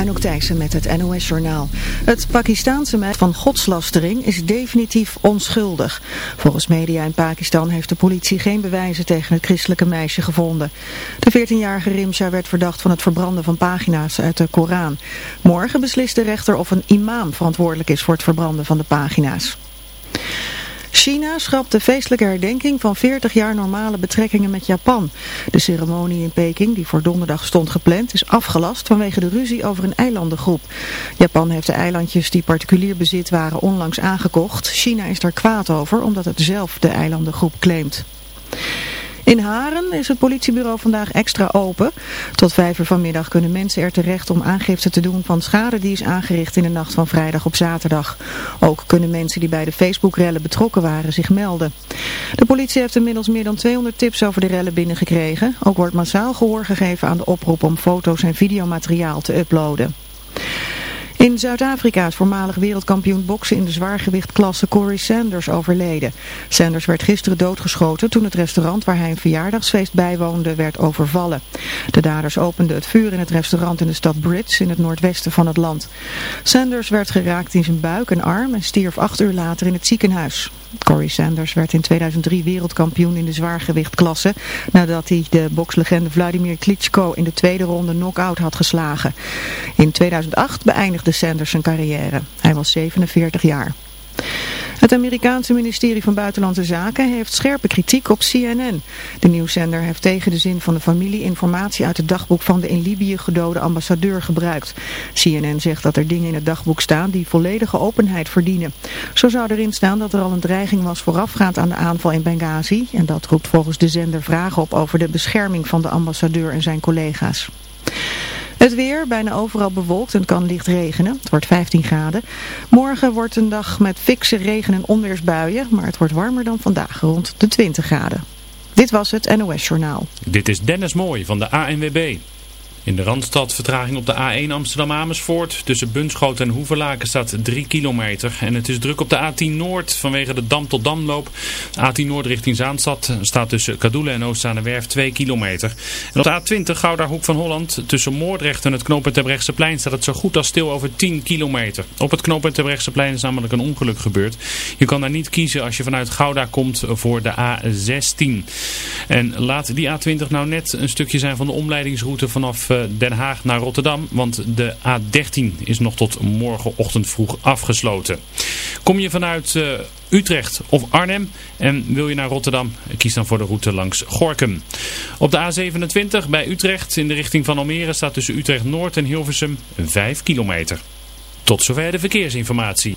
Anouk Thijssen met het NOS-journaal. Het Pakistaanse meisje van godslastering is definitief onschuldig. Volgens media in Pakistan heeft de politie geen bewijzen tegen het christelijke meisje gevonden. De 14-jarige Rimsha werd verdacht van het verbranden van pagina's uit de Koran. Morgen beslist de rechter of een imam verantwoordelijk is voor het verbranden van de pagina's. China schrapt de feestelijke herdenking van 40 jaar normale betrekkingen met Japan. De ceremonie in Peking, die voor donderdag stond gepland, is afgelast vanwege de ruzie over een eilandengroep. Japan heeft de eilandjes die particulier bezit waren onlangs aangekocht. China is daar kwaad over, omdat het zelf de eilandengroep claimt. In Haren is het politiebureau vandaag extra open. Tot vijf uur vanmiddag kunnen mensen er terecht om aangifte te doen van schade die is aangericht in de nacht van vrijdag op zaterdag. Ook kunnen mensen die bij de Facebook-rellen betrokken waren zich melden. De politie heeft inmiddels meer dan 200 tips over de rellen binnengekregen. Ook wordt massaal gehoor gegeven aan de oproep om foto's en videomateriaal te uploaden. In Zuid-Afrika is voormalig wereldkampioen boksen in de zwaargewichtklasse Corey Sanders overleden. Sanders werd gisteren doodgeschoten toen het restaurant waar hij een verjaardagsfeest bijwoonde werd overvallen. De daders openden het vuur in het restaurant in de stad Brits in het noordwesten van het land. Sanders werd geraakt in zijn buik en arm en stierf acht uur later in het ziekenhuis. Corey Sanders werd in 2003 wereldkampioen in de zwaargewichtklasse nadat hij de bokslegende Vladimir Klitschko in de tweede ronde knock-out had geslagen. In 2008 beëindigde Sanders zijn carrière. Hij was 47 jaar. Het Amerikaanse ministerie van Buitenlandse Zaken heeft scherpe kritiek op CNN. De nieuwszender heeft tegen de zin van de familie informatie uit het dagboek van de in Libië gedode ambassadeur gebruikt. CNN zegt dat er dingen in het dagboek staan die volledige openheid verdienen. Zo zou erin staan dat er al een dreiging was voorafgaand aan de aanval in Benghazi. En dat roept volgens de zender vragen op over de bescherming van de ambassadeur en zijn collega's. Het weer, bijna overal bewolkt en kan licht regenen. Het wordt 15 graden. Morgen wordt een dag met fikse regen- en onweersbuien, maar het wordt warmer dan vandaag, rond de 20 graden. Dit was het NOS Journaal. Dit is Dennis Mooij van de ANWB. In de Randstad vertraging op de A1 Amsterdam-Amersfoort. Tussen Bunschoten en Hoevelaken staat 3 kilometer. En het is druk op de A10 Noord vanwege de Dam tot Damloop. A10 Noord richting Zaanstad staat tussen Kadoelen en Oostzaanewerf 2 kilometer. En op de A20 Gouda Hoek van Holland tussen Moordrecht en het knooppunt plein staat het zo goed als stil over 10 kilometer. Op het knooppunt plein is namelijk een ongeluk gebeurd. Je kan daar niet kiezen als je vanuit Gouda komt voor de A16. En laat die A20 nou net een stukje zijn van de omleidingsroute vanaf Den Haag naar Rotterdam. Want de A13 is nog tot morgenochtend vroeg afgesloten. Kom je vanuit uh, Utrecht of Arnhem en wil je naar Rotterdam, kies dan voor de route langs Gorkum. Op de A27 bij Utrecht in de richting van Almere staat tussen Utrecht Noord en Hilversum 5 kilometer. Tot zover de verkeersinformatie.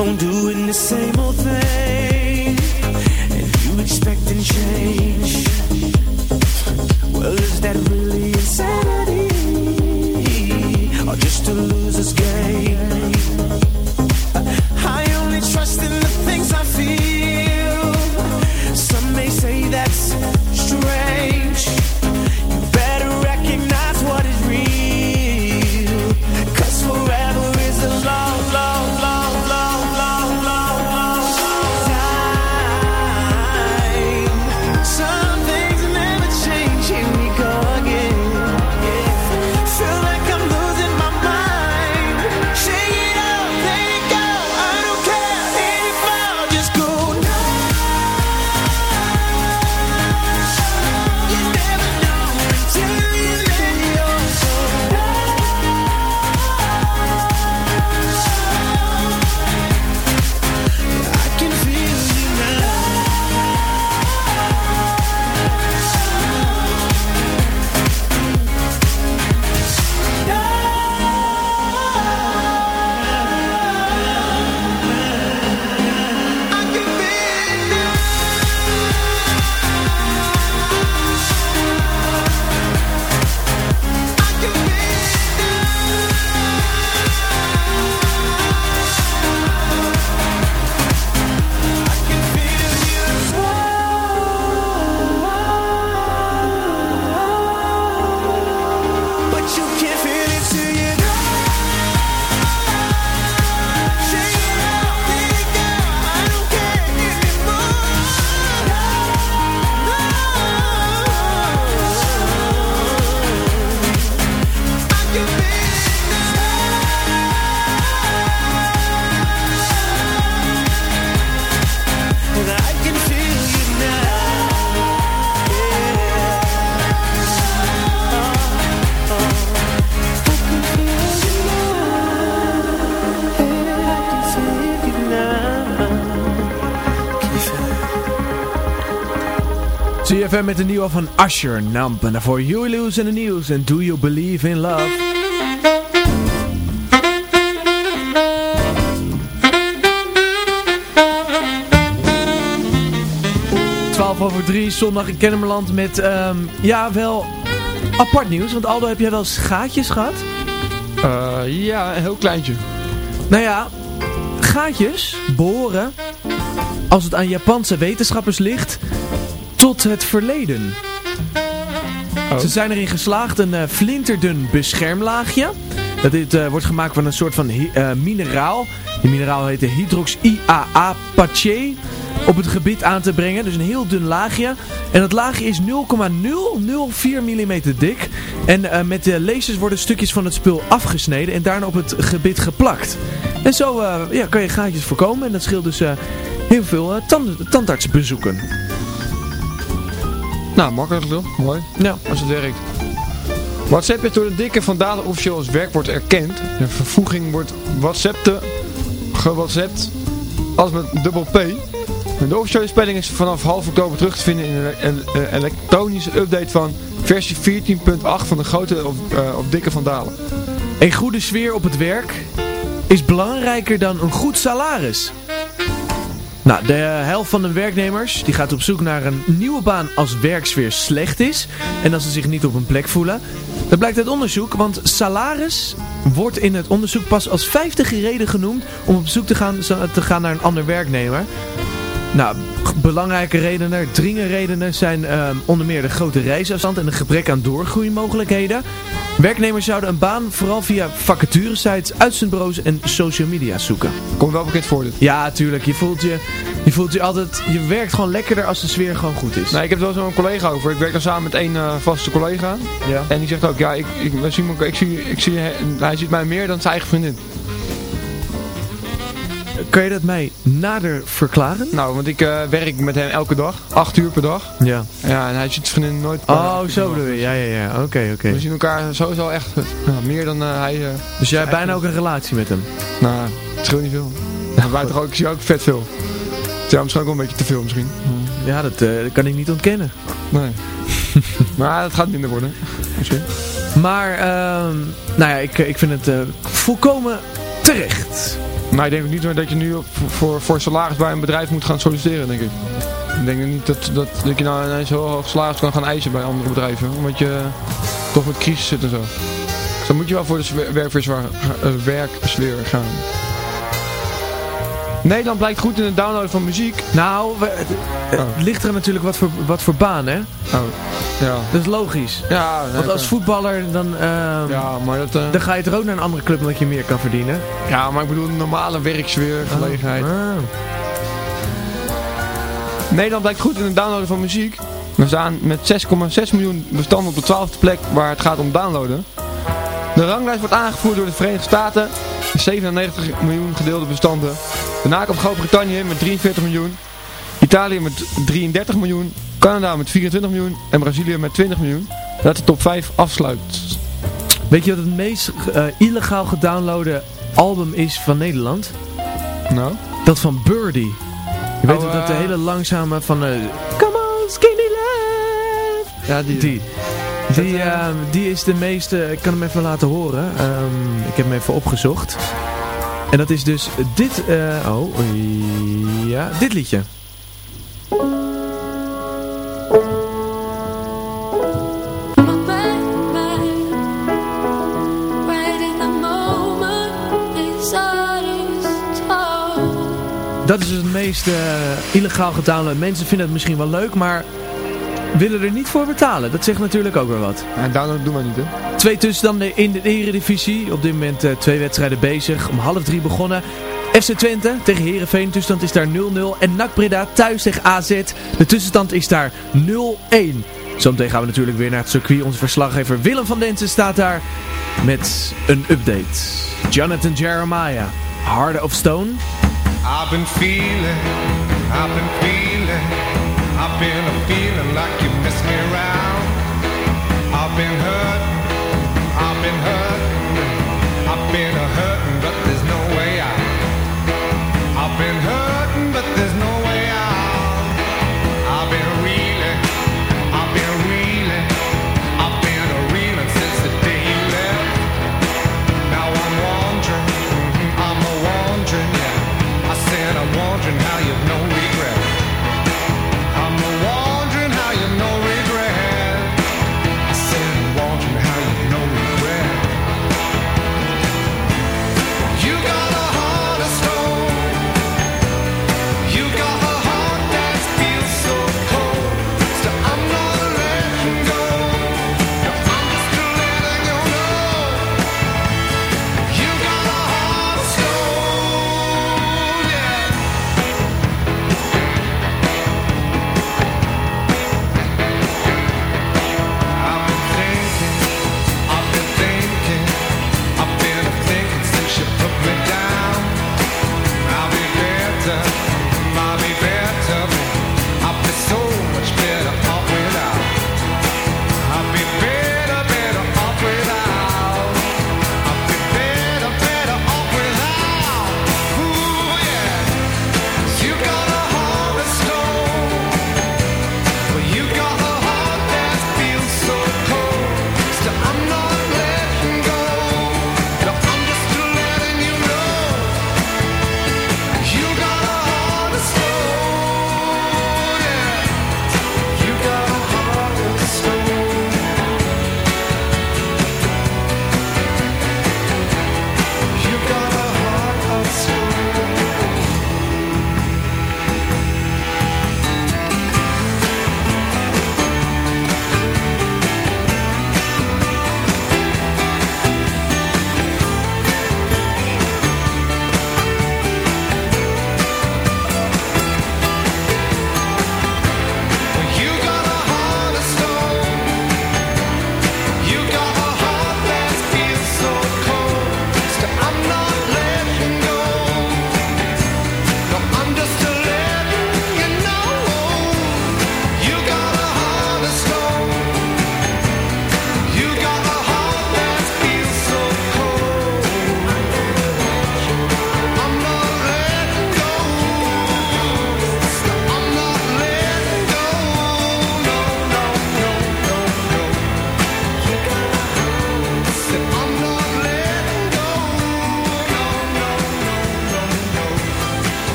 keep on doing the same old thing. De nieuwe van Usher, Nump. En daarvoor You Lose in the News and Do You Believe in Love. Twaalf over drie, zondag in Kennemerland met, ehm, ja wel, apart nieuws. Want Aldo, heb jij wel gaatjes gehad? Eh, ja, een heel kleintje. Nou ja, gaatjes behoren, als het aan Japanse wetenschappers ligt, tot het verleden. Ze zijn erin geslaagd een eh, flinterdun beschermlaagje. Dat dit eh, wordt gemaakt van een soort van eh, mineraal. Die mineraal heet de hydrox-IAA-paché. Op het gebied aan te brengen. Dus een heel dun laagje. En dat laagje is 0,004 mm dik. En met de lasers worden stukjes van het spul afgesneden. En daarna op het gebit geplakt. En zo ja, kan je gaatjes voorkomen. En dat scheelt dus heel veel tand tandartsbezoeken. Nou, makkelijk toch? Mooi. Ja. Als het werkt. WhatsApp is door de dikke van Dalen officieel als werkwoord erkend. De vervoeging wordt WhatsApp te gewhatsappt als met dubbel P. De officiële spelling is vanaf half oktober terug te vinden in een, een elektronische update van versie 14.8 van de grote of, eh, of dikke van Dalen. Een goede sfeer op het werk is belangrijker dan een goed salaris. Nou, de helft van de werknemers die gaat op zoek naar een nieuwe baan als werksfeer slecht is en als ze zich niet op een plek voelen. Dat blijkt uit onderzoek, want salaris wordt in het onderzoek pas als vijftige reden genoemd om op zoek te gaan, te gaan naar een ander werknemer. Nou, belangrijke redenen, dringende redenen zijn ehm, onder meer de grote reisafstand en een gebrek aan doorgroeimogelijkheden. Werknemers zouden een baan vooral via vacaturesites, uitzendbureaus en social media zoeken. Komt wel bekend voor dit. Ja, tuurlijk. Je voelt je, je voelt je altijd, je werkt gewoon lekkerder als de sfeer gewoon goed is. Nee, ik heb er wel zo'n collega over. Ik werk dan samen met één eh, vaste collega. Ja. En die zegt ook, ja, ik, ik, zien elkaar- ik, zie, ik zie, hij ziet mij meer dan zijn eigen vriendin. Kan je dat mij nader verklaren? Nou, want ik eh, werk met hem elke dag, acht uur per dag. Ja. Ja, en hij ziet zijn vriendin nooit. Oh, zo bedoel je. Ja, ja, ja. Oké, oké. We zien elkaar sowieso echt ja, meer dan eh, hij. eh, Dus jij hebt bijna ook een relatie met hem? nou, het scheelt niet veel. Maar wij toch ook, ik zie ook vet veel. Ja, misschien ook wel een beetje te veel misschien. Ja, dat, eh, dat kan ik niet ontkennen. Nee. maar het gaat minder worden. Misschien. Maar, ehm, nou ja, ik, ik vind het eh, volkomen terecht. Maar ik denk ook niet meer dat je nu voor, voor salaris bij een bedrijf moet gaan solliciteren, denk ik. Ik denk niet dat, dat, dat je nou ineens heel hoog salaris kan gaan eisen bij andere bedrijven. Omdat je toch met crisis zit en zo. Dus dan moet je wel voor de werkverzwa- eh, werksfeer gaan. Nederland blijkt goed in het downloaden van muziek. Nou, we- het, het Oh. ligt er natuurlijk wat voor, wat voor baan, hè? Oh, ja. Dat is logisch. Ja, Want als voetballer, dan, ehm, Ja, maar dat... eh, dan ga je toch ook naar een andere club omdat je meer kan verdienen? ja, maar ik bedoel een normale werksfeer, gelegenheid. Ah. Nederland blijkt goed in het downloaden van muziek. We staan met 6,6 miljoen bestanden op de 12e plek waar het gaat om downloaden. De ranglijst wordt aangevoerd door de Verenigde Staten. 97 miljoen gedeelde bestanden. Daarna komt Groot-Brittannië met 43 miljoen. Italië met 33 miljoen. Canada met 24 miljoen. En Brazilië met 20 miljoen. Dat de top 5 afsluit. Weet je wat het meest eh, illegaal gedownloade album is van Nederland? Nou? Dat van Birdie. Je weet Oh, dat de eh, hele langzame van... eh, Come on, skinny love. Ja, die. Die. Die, ehm, die is de meeste... Ik kan hem even laten horen. Ehm, ik heb hem even opgezocht. En dat is dus dit... eh, oh, ja. Dit liedje. Meest eh, illegaal gedownload. Mensen vinden het misschien wel leuk, maar willen er niet voor betalen. Dat zegt natuurlijk ook weer wat. Ja, download doen we niet, hè? Twee tussenstanden in de Eredivisie. Op dit moment eh, twee wedstrijden bezig. Om half drie begonnen. FC Twente tegen Herenveen. Tussenstand is daar 0-0. En NAC Breda thuis tegen AZ. De tussenstand is daar 0-1. Zometeen gaan we natuurlijk weer naar het circuit. Onze verslaggever Willem van Densen staat daar met een update. Jonathan Jeremiah. Heart of Stone. I've been feeling, I've been feeling, I've been a feeling like you miss me around. I've been hurt, I've been hurt, I've been a hurting, but there's no way out. I've been hurting, but there's no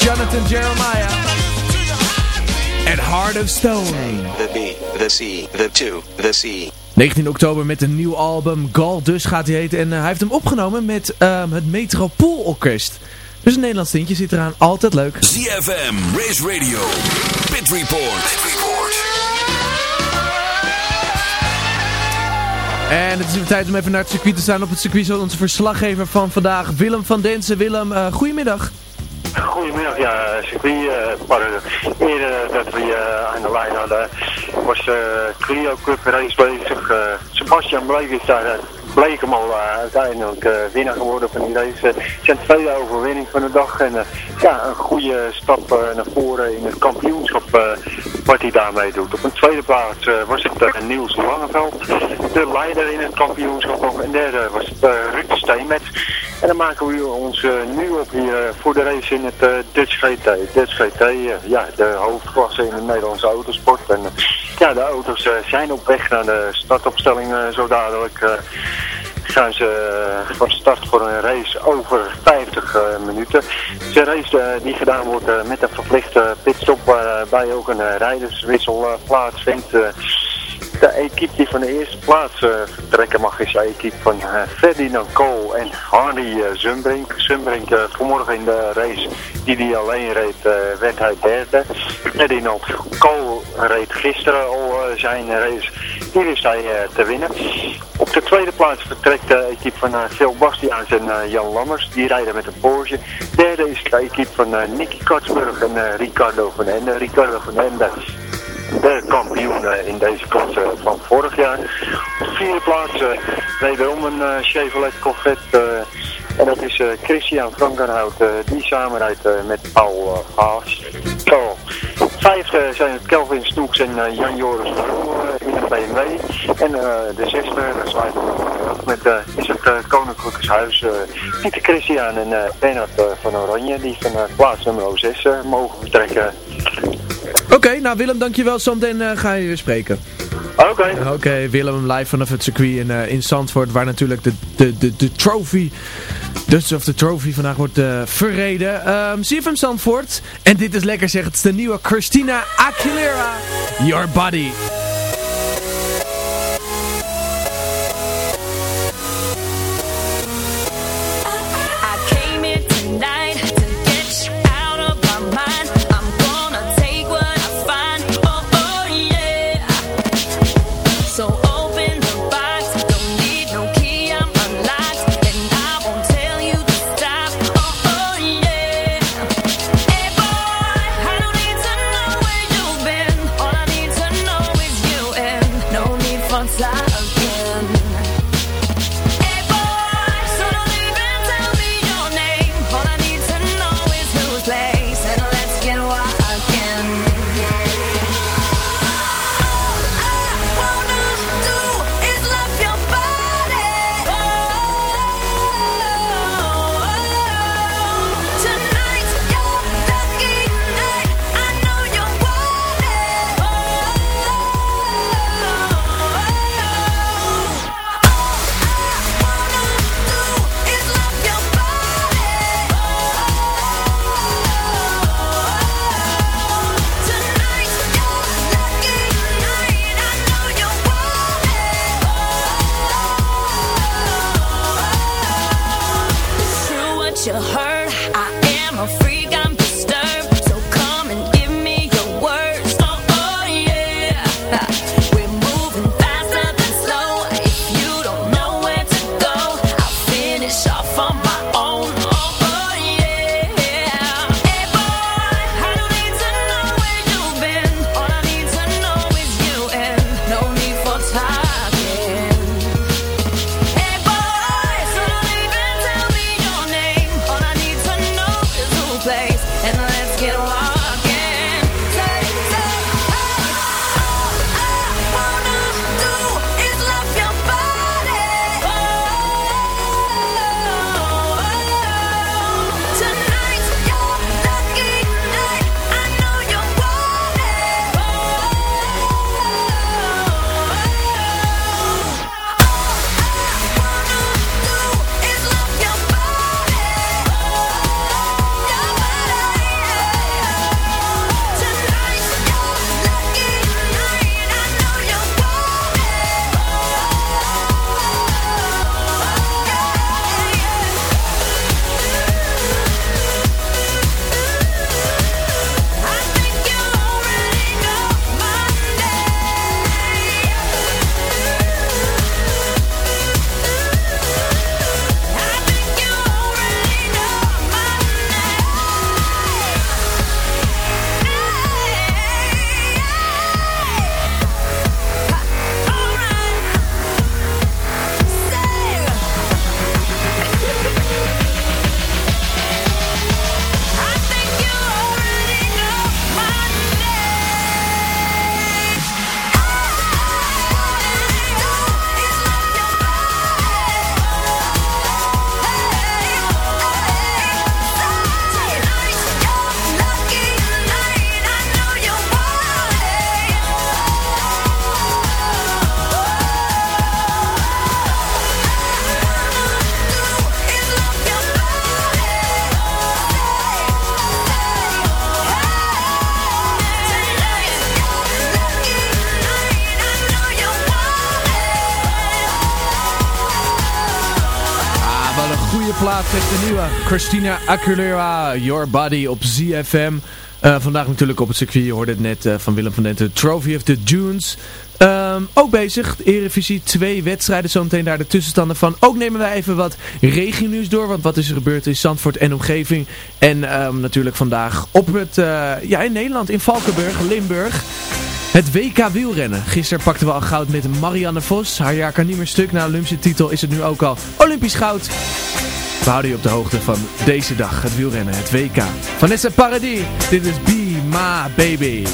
Jonathan Jeremiah. En Heart of Stone. The B, the C, the 2, the C. 19 oktober met een nieuw album, Gal dus gaat hij heten. En eh, hij heeft hem opgenomen met ehm, het Metropoolorkest. Dus een Nederlands tintje zit eraan, altijd leuk. ZFM, Race Radio, Pit Report. En het is weer tijd om even naar het circuit te staan. Op het circuit is onze verslaggever van vandaag, Willem van Densen. Willem, eh goedemiddag. Goedemiddag, ja, circuit. eh, eh, eerder dat we eh, aan de lijn hadden, was de Clio Cup race bezig. Eh, Sebastian Bleek is daar, eh, bleek hem al eh, uiteindelijk eh, winnaar geworden van die race. Eh, Het zijn tweede overwinning van de dag en eh, ja, een goede stap eh, naar voren in het kampioenschap eh, wat hij daarmee doet. Op een tweede plaats eh, was het eh, Niels Langeveld, de leider in het kampioenschap nog. En derde was het uh, Ruud Steenmet. En dan maken we ons nu op hier voor de race in het Dutch GT. Dutch GT, ja, de hoofdklasse in de Nederlandse autosport. En ja, de auto's zijn op weg naar de startopstelling zo dadelijk. Gaan ze eh, van start voor een race over 50 eh, minuten. Het is een race eh, die gedaan wordt met een verplichte pitstop waarbij ook een rijderswissel plaatsvindt. De equipe die van de eerste plaats uh, vertrekken mag is de equipe van uh, Ferdinand Kool en Harry uh, eh, Zumbrink. Zumbrink vanmorgen in de race die hij alleen reed, werd hij derde. Ferdinand Kool reed gisteren al zijn race. Hier is hij te winnen. Op de tweede plaats vertrekt de equipe van Phil Bastiaans en Jan Lammers. Die rijden met een Porsche. Derde is de equipe van Nicky Katsburg en Ricardo van Ende. Ricardo van Ende de kampioen eh, in deze klasse eh, van vorig jaar. Op de vierde plaats eh, wederom een Chevrolet Corvette. en dat is Christian Frankenhout, die samenrijdt met Paul Haas. Paul. Vijfde zijn het Kelvin Snoeks en Jan Joris in de BMW. En de zesde dat met, is het Koninklijk Huis Pieter Christian en Bernard van Oranje, die van plaats nummer 6 mogen vertrekken. Oké, nou Willem, dankjewel. Zometeen uh, ga je weer spreken. Oké. Oké, Willem live vanaf het circuit in, eh, in Zandvoort, waar natuurlijk de, de, de, de trophy, dus of de Trophy vandaag wordt uh, verreden. Ehm, um, van Zandvoort, en dit is lekker zeg, het is de nieuwe Christina Aguilera, Your Body. time. Christina Aguilera, Your Body op ZFM. Eh, vandaag natuurlijk op het circuit, je hoorde het net eh, van Willem van Denten, Trophy of the Dunes. Ehm, ook bezig, Erevisie twee wedstrijden zometeen daar de tussenstanden van. Ook nemen wij even wat regionieuws door, want wat is er gebeurd in Zandvoort en omgeving. En ehm, natuurlijk vandaag op het, eh, ja in Nederland, in Valkenburg, Limburg. Het WK wielrennen. Gisteren pakten we al goud met Marianne Vos. Haar jaar kan niet meer stuk. Na Olympische titel is het nu ook al Olympisch goud. We houden je op de hoogte van deze dag, het wielrennen, het WK. Vanessa Paradis, dit is Be My Baby.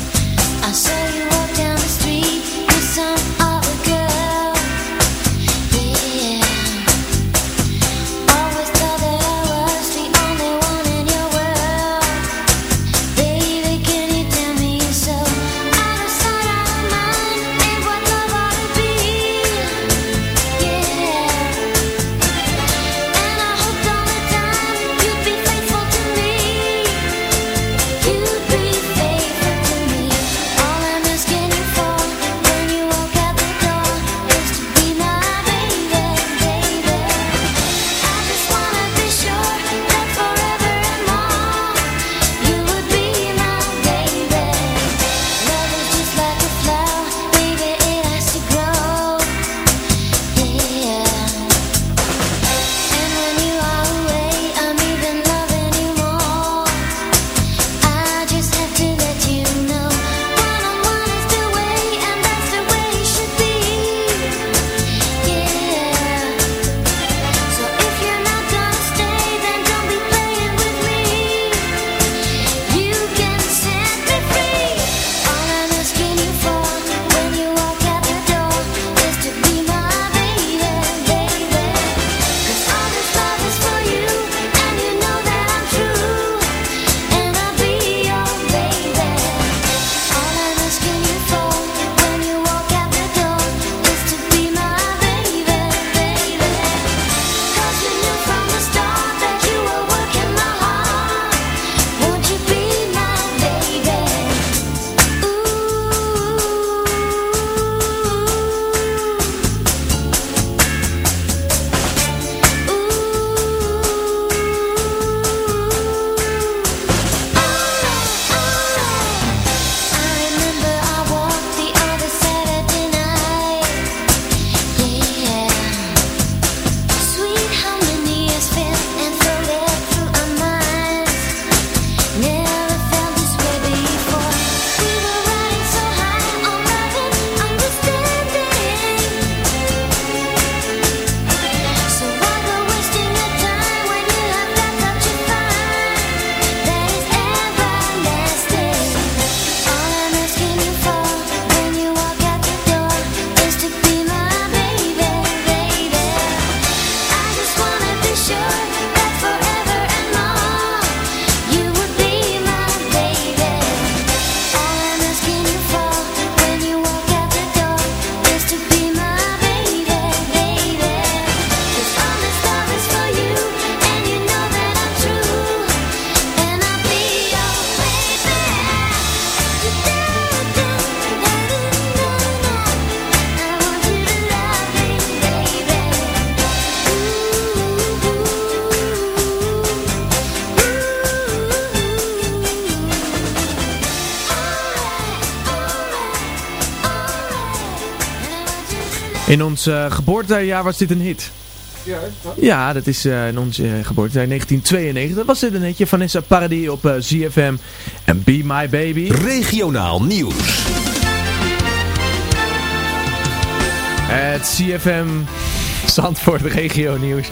In ons eh, geboortejaar was dit een hit. Ja, dat is eh, in ons eh, geboortejaar 1992. Was dit een hitje Vanessa Paradis op ZFM en Be My Baby. Regionaal nieuws. Het CFM Zandvoort regio nieuws.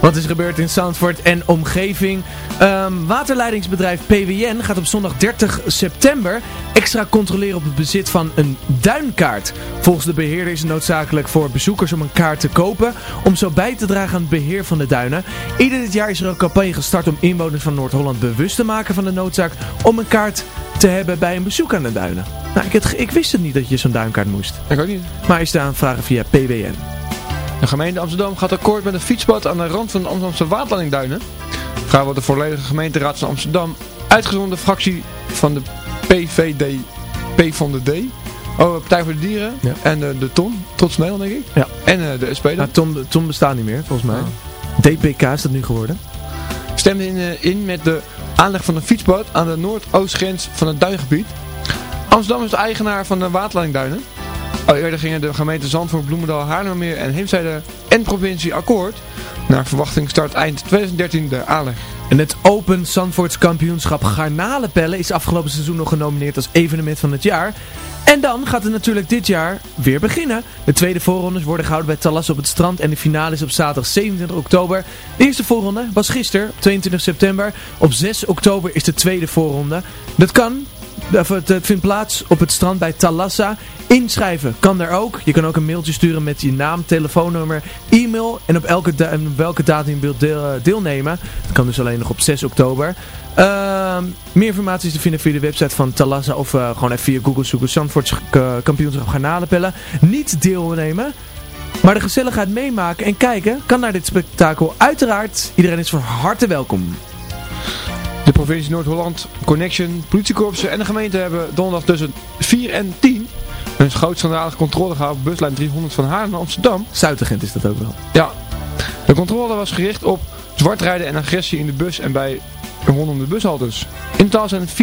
Wat is gebeurd in Zandvoort en omgeving? Ehm, waterleidingsbedrijf PWN gaat op zondag 30 september extra controleren op het bezit van een duinkaart. Volgens de beheerder is het noodzakelijk voor bezoekers om een kaart te kopen om zo bij te dragen aan het beheer van de duinen. Ieder dit jaar is er een campagne gestart om inwoners van Noord-Holland bewust te maken van de noodzaak om een kaart te hebben bij een bezoek aan de duinen. Nou, ik, het, ik wist het niet dat je zo'n duinkaart moest. Ik ook niet. Maar is daar vragen via PWN. De gemeente Amsterdam gaat akkoord met een fietspad aan de rand van de Amsterdamse waterleidingduinen. Gaan wordt de volledige gemeenteraad van Amsterdam uitgezonden fractie van de PVD, P van de D. Oh, Partij voor de Dieren. En de, de Ton, Trots Nederland denk ik. Ja. En eh, de SP dan. Maar Tom, Tom bestaat niet meer, volgens mij. DPK is dat nu geworden. Stemde in, eh, in met de aanleg van een fietspad aan de noordoostgrens van het duingebied. Amsterdam is de eigenaar van de waterleidingduinen. Al eerder gingen de gemeente Zandvoort, Bloemendaal, Haarlemmermeer en Heemstede en provincie akkoord. Naar verwachting start eind 2013 de aanleg. En het Open Zandvoorts kampioenschap Garnalenpellen is afgelopen seizoen nog genomineerd als evenement van het jaar. En dan gaat het natuurlijk dit jaar weer beginnen. De tweede voorrondes worden gehouden bij Talas op het strand en de finale is op zaterdag 27 oktober. De eerste voorronde was gisteren, 22 september. Op 6 oktober is de tweede voorronde. Dat kan, het, het vindt plaats op het strand bij Talassa. Inschrijven kan daar ook. Je kan ook een mailtje sturen met je naam, telefoonnummer, e-mail en op, welke datum je wilt eh, deelnemen. Dat kan dus alleen nog op 6 oktober. Ehm, meer informatie is te vinden via de website van Talassa of eh, gewoon even via Google zoeken. Eh, kampioenschap garnalenpellen. Niet deelnemen, maar de gezelligheid meemaken en kijken kan naar dit spektakel. Uiteraard, iedereen is van harte welkom. De provincie Noord-Holland, Connection, politiekorpsen en de gemeente hebben donderdag tussen 4 en 10 een grootschandalige controle gehouden op buslijn 300 van Haarlem naar Amsterdam. Zuidagent is dat ook wel. Ja. De controle was gericht op zwartrijden en agressie in de bus en bij rondom de bushaltes. In totaal zijn 4.327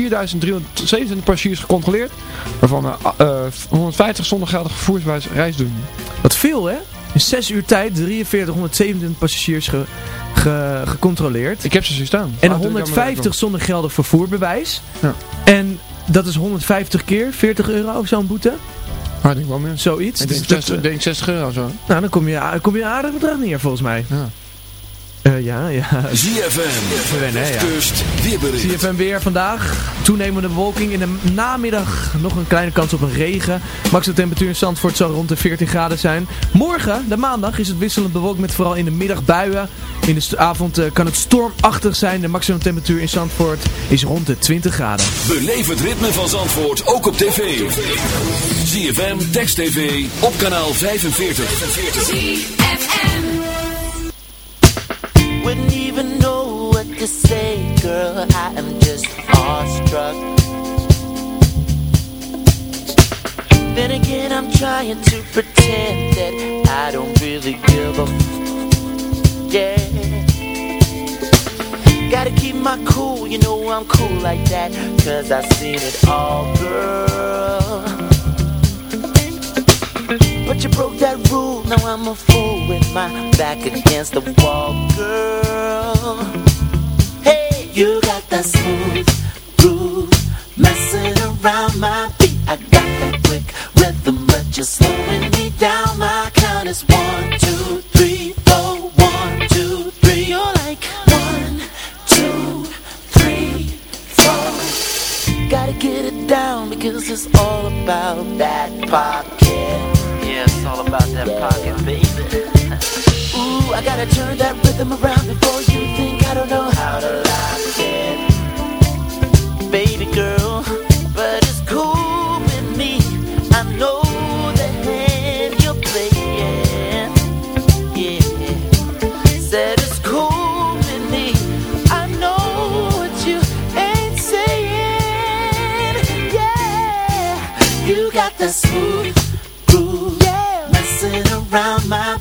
passagiers gecontroleerd, waarvan er eh, 150 zonder geldig vervoersbewijs reis doen. Wat veel hè? In 6 uur tijd 4327 passagiers ge, ge- gecontroleerd. Ik heb ze zo staan. En Ah, doe ik 150 jammer zonder geldig vervoerbewijs. Ja. En dat is 150 keer 40 euro of zo'n boete. Ah, ik denk wel meer. Zoiets. Ik denk Dus dat, 60, eh, denk 60 euro zo. nou, dan kom je, kom je een aardig bedrag neer volgens mij. Ja. Eh, ja, ja. ZFM, hè, ja. Weerbericht. CFM weer vandaag. Toenemende bewolking. In de namiddag nog een kleine kans op een regen. Maximum temperatuur in Zandvoort zal rond de 14 graden zijn. Morgen, de maandag, is het wisselend bewolkt met vooral in de middag buien. In de avond eh, kan het stormachtig zijn. De maximum temperatuur in Zandvoort is rond de 20 graden. Beleef het ritme van Zandvoort ook op tv. ZFM, Text TV, op kanaal 45. Wouldn't even know what to say, girl. I am just awestruck. Then again, I'm trying to pretend that I don't really give a f- yeah. Gotta keep my cool, you know I'm cool like that. Cause I've seen it all, girl. But you broke that rule, now I'm a fool my back against the wall, girl. Hey, you got that smooth groove, messing around my beat. I got that quick rhythm, but you're slowing me down. My count is one, two, three, four, one, two, three. You're like one, two, three, four. Gotta get it down because it's all about that pocket. Yeah, it's all about that pocket, baby. I gotta turn that rhythm around before you think I don't know how to lock it. Baby girl, but it's cool with me. I know the hand you're playing. Yeah, said it's cool with me. I know what you ain't saying. Yeah, you got the smooth groove, yeah. messing around my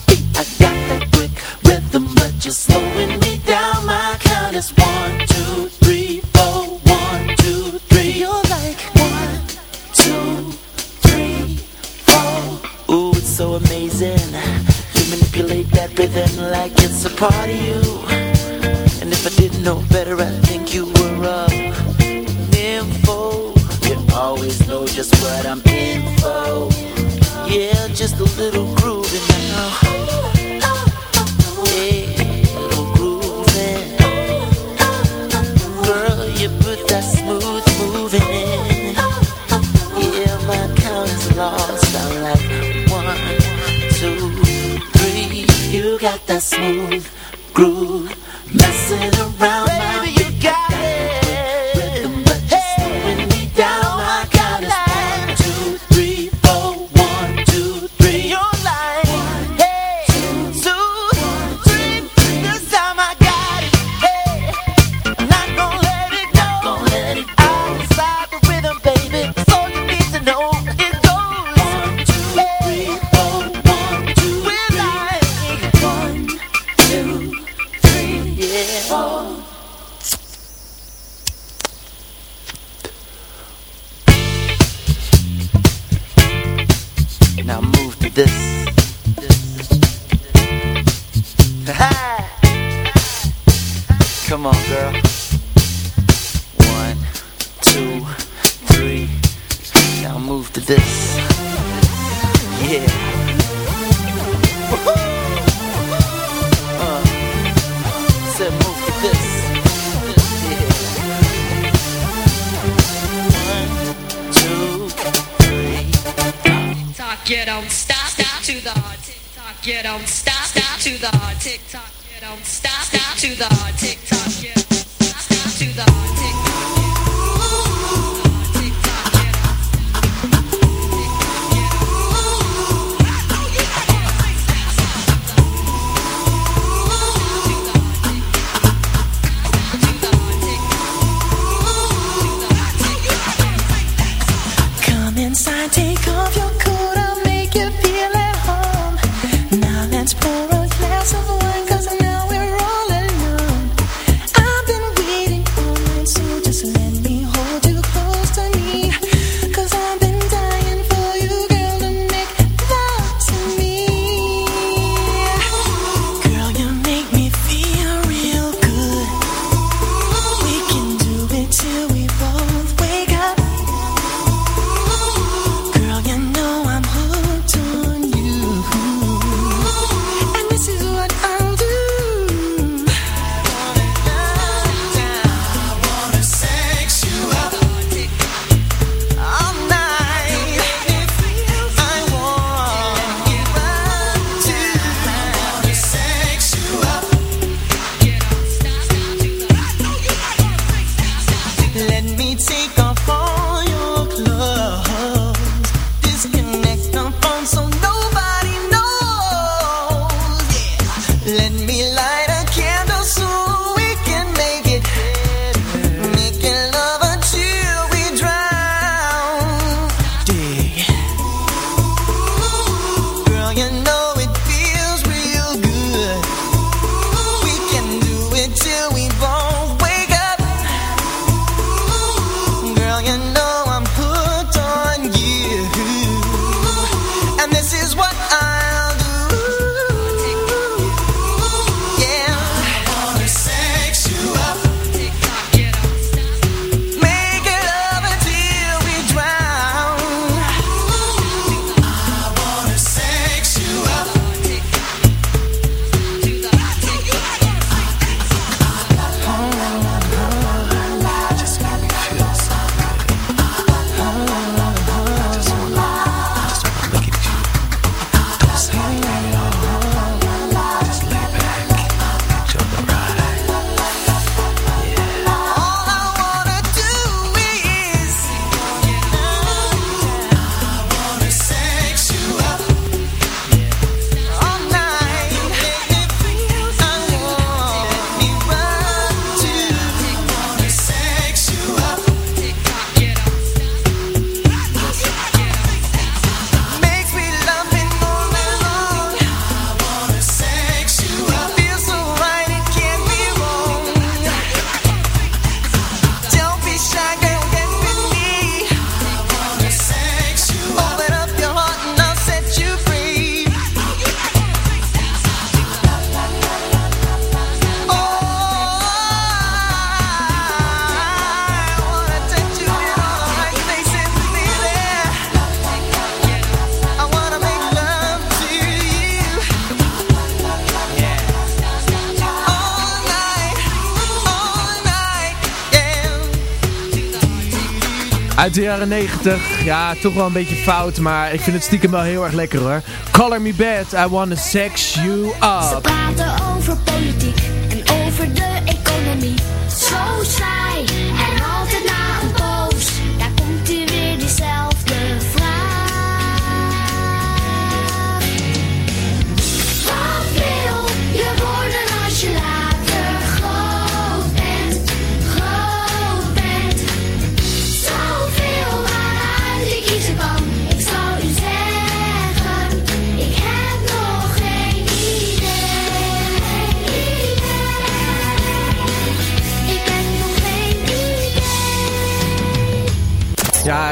de jaren 90. Ja, toch wel een beetje fout, maar ik vind het stiekem wel heel erg lekker hoor. Color me bad, I wanna sex you up. Ze praten over politiek en over de economie.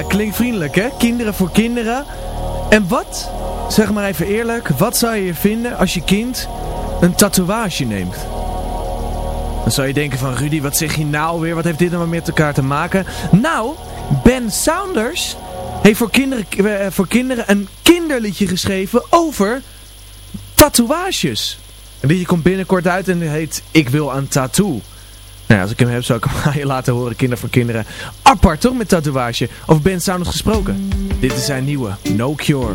Klinkt vriendelijk hè? Kinderen voor kinderen. En wat, zeg maar even eerlijk, wat zou je vinden als je kind een tatoeage neemt? Dan zou je denken van Rudy, wat zeg je nou weer? Wat heeft dit nou met elkaar te maken? Nou, Ben Saunders heeft voor kinderen, eh, voor kinderen een kinderliedje geschreven over tatoeages. En liedje komt binnenkort uit en heet Ik wil een tattoo. Nou als ik hem heb, zou ik hem aan je laten horen. Kinder voor kinderen. Apart toch met tatoeage. Over Ben Saunders gesproken. Dit is zijn nieuwe No Cure.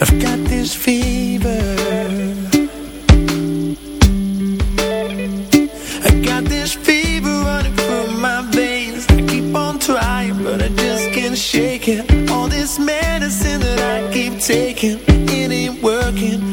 I've got this fever. I got this fever running through my veins. I keep on trying, but I just can't shake it. All this medicine that I keep taking, it ain't working.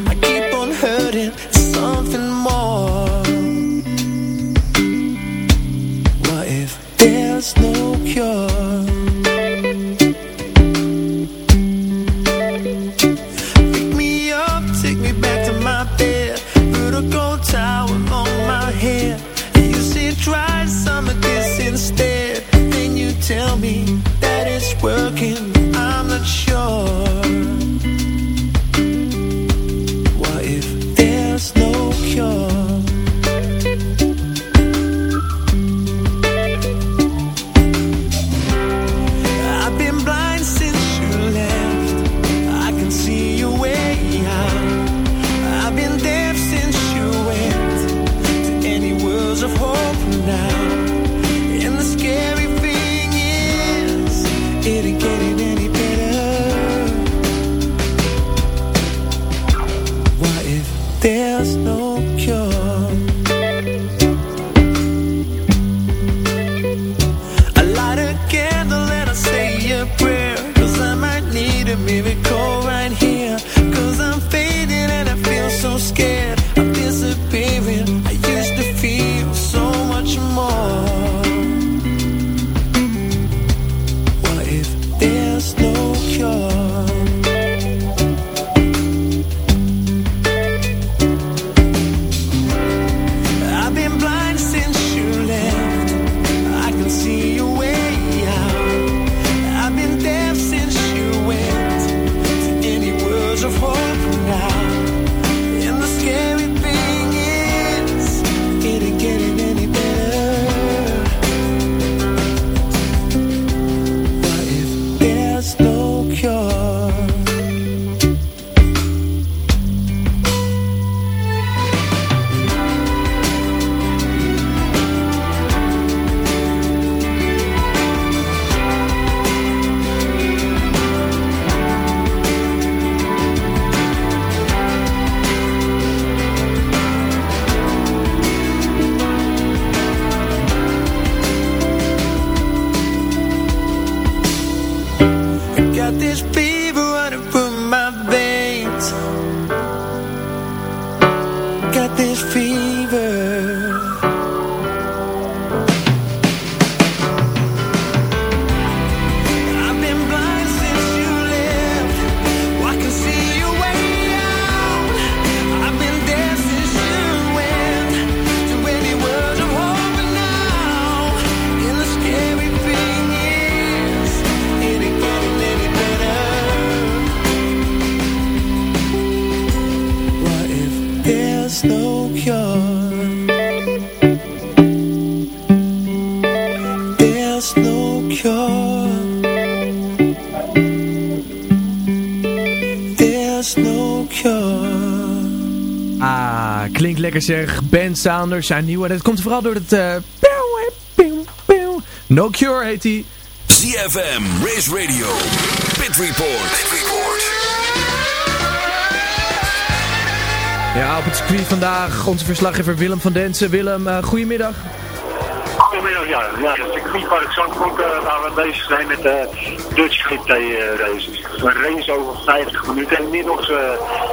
No cure. Ah, klinkt lekker zeg. Ben Saunders, zijn nieuwe. Dat komt vooral door het... pew, pew, pew. no Cure heet hij. ZFM, Race Radio, Pit Report. Pit Report. Ja, op het circuit vandaag onze verslaggever Willem van Densen. Willem, eh, goedemiddag. Ja. Ja, het circuitpark Zandvoort uh, waar we bezig zijn met de Dutch GT uh, races. Een race over 50 minuten. Inmiddels uh,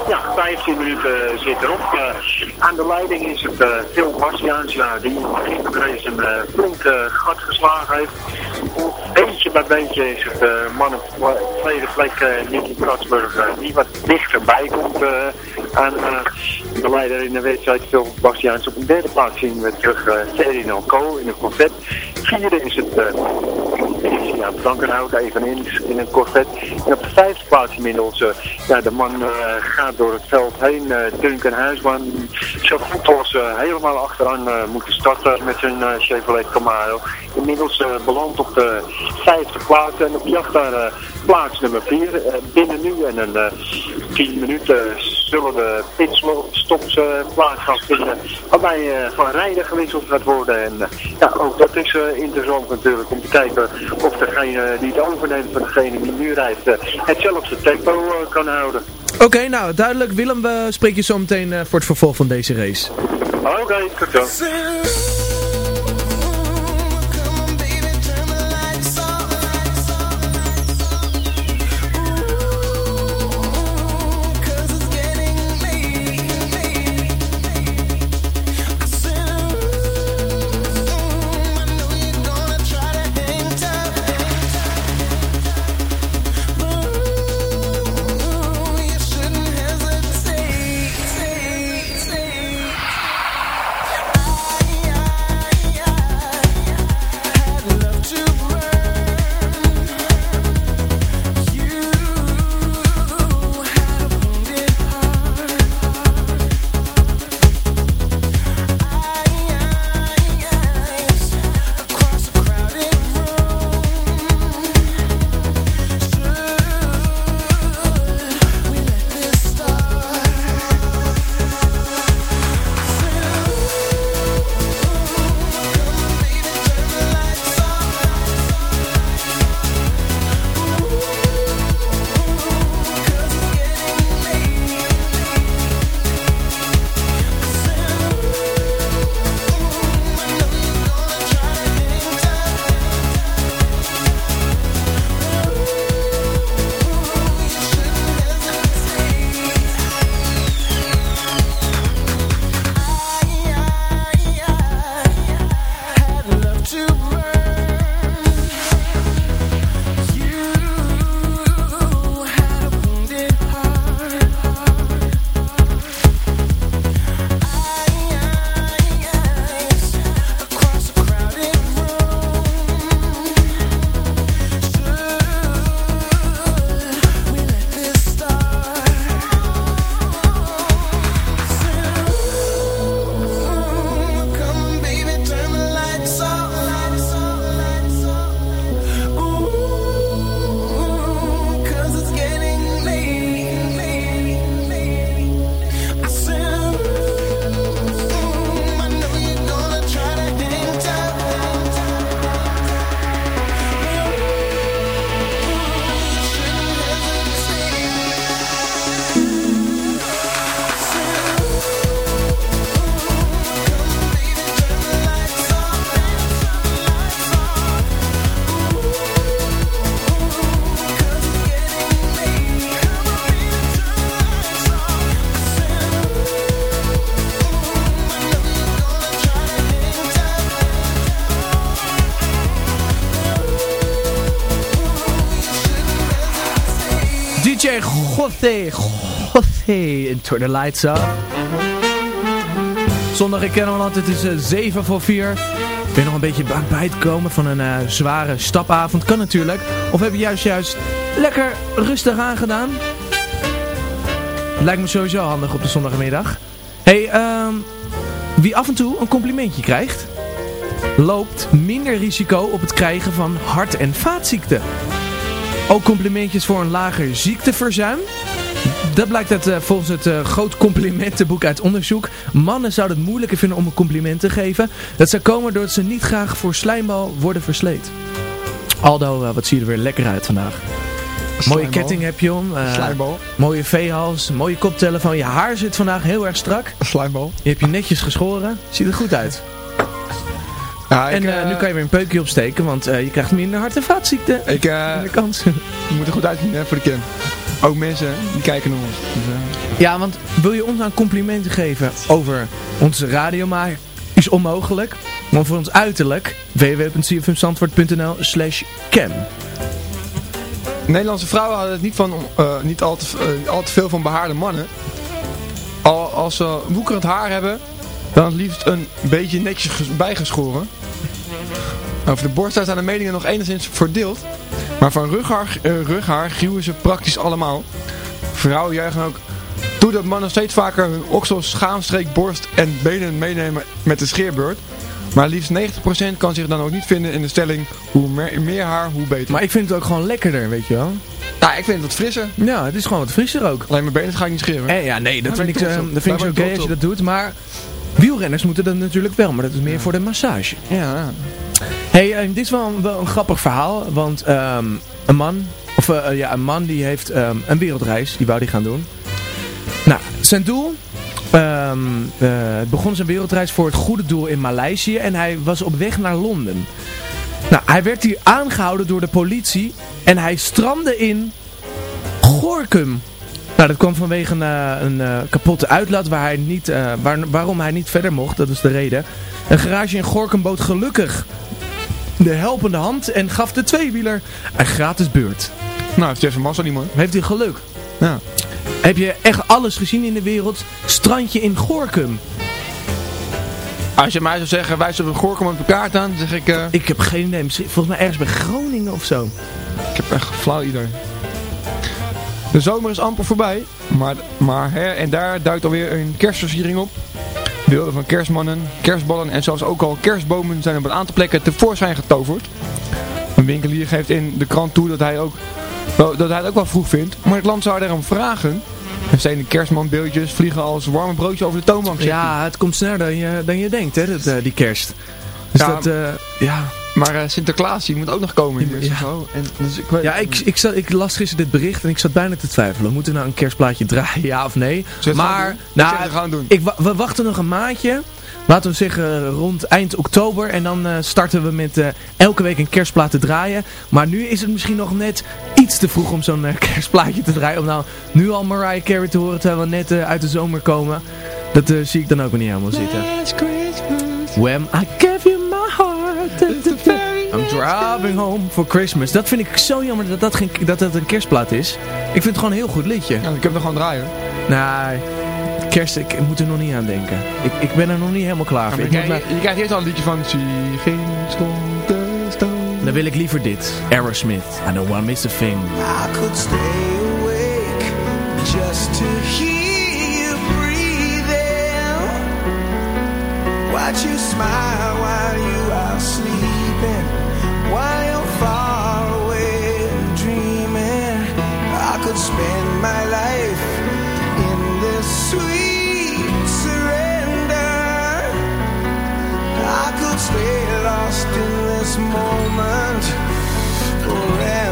ja, 15 minuten zit erop. Aan de leiding is het Phil Bastiaans, ja, die in de race een flink gat geslagen heeft. Beetje bij beetje is het man op de tweede plek, Nicky Kratsburg, uh, die wat dichterbij komt aan de leider in de wedstrijd. Phil Bastiaans op een derde plaats zien we terug uh, Ferdinand Co in de Corvette. Vierde is het uh, Christian Frankenhout eveneens in een Corvette. En op de vijfde plaats inmiddels, eh, ja, de man eh, gaat door het veld heen. eh Duncan Huisman, zo goed als helemaal achteraan moeten starten met zijn Chevrolet Camaro. Inmiddels belandt op de vijfde plaats en op jacht naar plaats nummer vier. Binnen nu en een tien minuten zullen de pitstops plaats gaan vinden. Waarbij van rijden gewisseld gaat worden. En ja, ook dat is eh, interessant natuurlijk om te kijken of degene die het overneemt van degene die nu rijdt eh, hetzelfde tempo eh, kan houden. Oké, nou duidelijk. Willem, we spreken je zo meteen voor het vervolg van deze race. Oké, tot zo. Jose, Jose, and turn the lights up. Zondag in Kennemerland, het is eh, 7 voor 4. Ben nog een beetje bij te komen van een eh, zware stapavond? Kan natuurlijk. Of heb je juist juist lekker rustig aangedaan? Lijkt me sowieso handig op de zondagmiddag. hey, ehm, wie af en toe een complimentje krijgt, loopt minder risico op het krijgen van hart- en vaatziekten. Ook complimentjes voor een lager ziekteverzuim. Dat blijkt uit, eh, volgens het eh, groot complimentenboek uit onderzoek. Mannen zouden het moeilijker vinden om een compliment te geven. Dat zou komen doordat ze niet graag voor slijmbal worden versleed. Aldo, eh, wat zie je er weer lekker uit vandaag. Mooie Slijmbal. ketting heb je om. Slijmbal. Mooie veehals, mooie koptelefoon. Je haar zit vandaag heel erg strak. Slijmbal. Je hebt je netjes geschoren. Ziet er goed uit. Ja, ik, en nu kan je weer een peukje opsteken, want je krijgt minder hart- en vaatziekten. Ik, de kans. je moet er goed uitzien hè, voor de kin. Ook mensen die kijken naar ons. Dus, eh, Ja, want wil je ons nou complimenten geven over onze radio maken? Is onmogelijk. Maar voor ons uiterlijk, www.cfmzandvoort.nl slash cam. Nederlandse vrouwen houden het niet, van, eh, niet al, te, eh, al te veel van behaarde mannen. Al, als ze woekerend haar hebben, dan het liefst een beetje netjes ges- bijgeschoren. Over de borsthaar zijn de meningen nog enigszins verdeeld. Maar van rughaar, eh, rughaar gruwen ze praktisch allemaal. Vrouwen juichen ook toe dat mannen steeds vaker hun oksels, schaamstreek, borst en benen meenemen met de scheerbeurt. Maar liefst 90% kan zich dan ook niet vinden in de stelling hoe meer, meer haar, hoe beter. Maar ik vind het ook gewoon lekkerder, weet je wel. Ja, ik vind het wat frisser. Ja, het is gewoon wat frisser ook. Alleen mijn benen ga ik niet scheren. Eh, ja, nee, dat vind ik, op. dat vind ik gay als je dat doet. Maar wielrenners moeten dat natuurlijk wel, maar dat is meer voor de massage. Ja, ja. Hey, eh, dit is wel een, grappig verhaal, want ehm, een man, of eh, ja, een man die heeft ehm, een wereldreis, die wou die gaan doen. Nou, zijn doel, het begon zijn wereldreis voor het goede doel in Maleisië en hij was op weg naar Londen. Nou, hij werd hier aangehouden door de politie en hij strandde in Gorkum. Nou, dat kwam vanwege een, kapotte uitlaat waar hij niet, waar, waarom hij niet verder mocht. Dat is de reden. Een garage in Gorkum bood gelukkig de helpende hand en gaf de tweewieler een gratis beurt. Nou, heeft Jeff massa die man. Heeft hij geluk. Ja. Heb je echt alles gezien in de wereld? Strandje in Gorkum. Als je mij zou zeggen, wij zullen Gorkum op de kaart aan, dan zeg ik... eh, Ik heb geen idee. Volgens mij ergens bij Groningen of zo. Ik heb echt flauw idee. De zomer is amper voorbij, maar, maar her en daar duikt alweer een kerstversiering op. Beelden van kerstmannen, kerstballen en zelfs ook al kerstbomen zijn op een aantal plekken tevoorschijn getoverd. Een winkelier geeft in de krant toe dat hij, ook, dat hij het ook wel vroeg vindt, maar het land zou daarom vragen. Er zijn kerstmanbeeldjes vliegen als warme broodjes over de toonbank. Ja, het komt sneller dan je, dan je denkt, hè, dat, eh, die kerst. Dus Ja, dat, eh, ja... Maar eh, Sinterklaas, die moet ook nog komen. Ja. En, dus ik, weet- Ja, ik, ik, zat, ik las gisteren dit bericht en ik zat bijna te twijfelen. Moeten we nou een kerstplaatje draaien, ja of nee? Zullen we het gaan maar, nou, we gaan doen. Ik, we wachten nog een maandje. Laten we zeggen rond eind oktober. En dan eh, starten we met eh, elke week een kerstplaat te draaien. Maar nu is het misschien nog net iets te vroeg om zo'n kerstplaatje te draaien. Om nou nu al Mariah Carey te horen terwijl we net uit de zomer komen. Dat eh, zie ik dan ook weer niet helemaal zitten. Last Christmas. When I gave you my heart. Driving home for Christmas. Dat vind ik zo jammer dat dat, geen, dat, dat een kerstplaat is. Ik vind het gewoon een heel goed liedje. Ja, ik heb er gewoon draaien. Nee, kerst, ik moet er nog niet aan denken. Ik, ik ben er nog niet helemaal klaar voor. je, krijgt, maar- je krijgt eerst al een liedje van dan wil ik liever dit. Aerosmith. I don't want to miss a thing. I could stay awake just to hear you breathing. Watch you smile while you my life in this sweet surrender. I could stay lost in this moment forever.